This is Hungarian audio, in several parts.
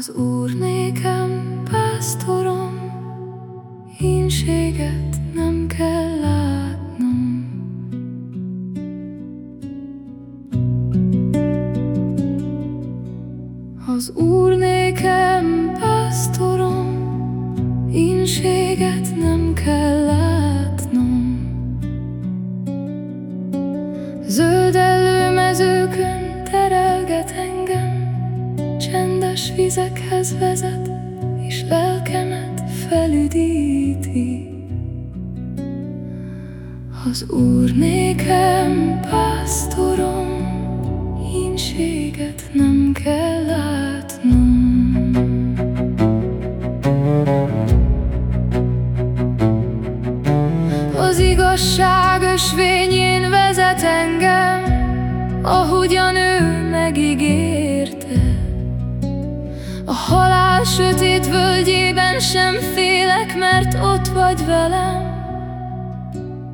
Az Úr nékem pásztorom, Hínséget nem kell látnom. Az Úr nékem pásztorom, Hínséget nem kell vizekhez vezet, és lelkemet felüdíti. Az Úr nékem pásztorom, Hínséget nem kell látnom. Az igazság ösvényén vezet engem, Ahogyan ő megígérte. Halál sötét völgyében sem félek, mert ott vagy velem.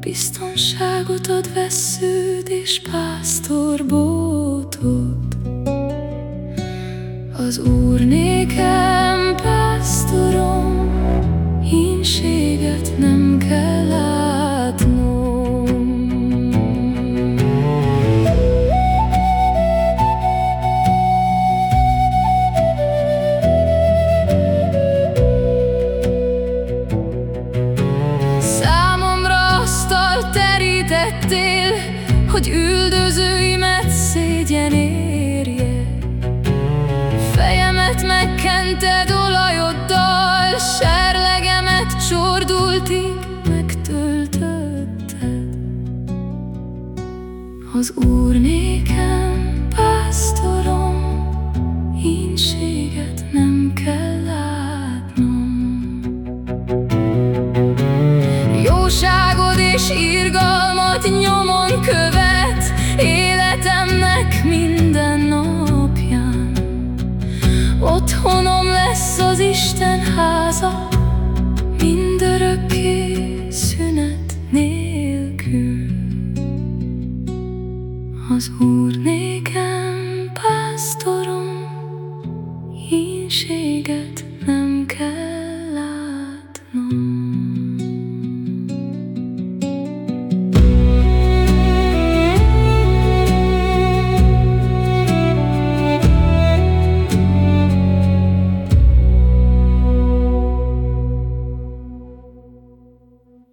Biztonságot ad vesződ és pásztorbótot. Az Úr nékem terítettél, hogy üldözőimet szégyen érje. Fejemet megkented olajoddal, serlegemet csordultig megtöltötted. Az Úr nékem pásztorom, hínséget nem kell látnom. Jóságod és irgalmat nyomon követ Életemnek minden napján. Otthonom lesz az Isten háza Mindörökké szünet nélkül. Az Úr nékem pásztorom Hínséget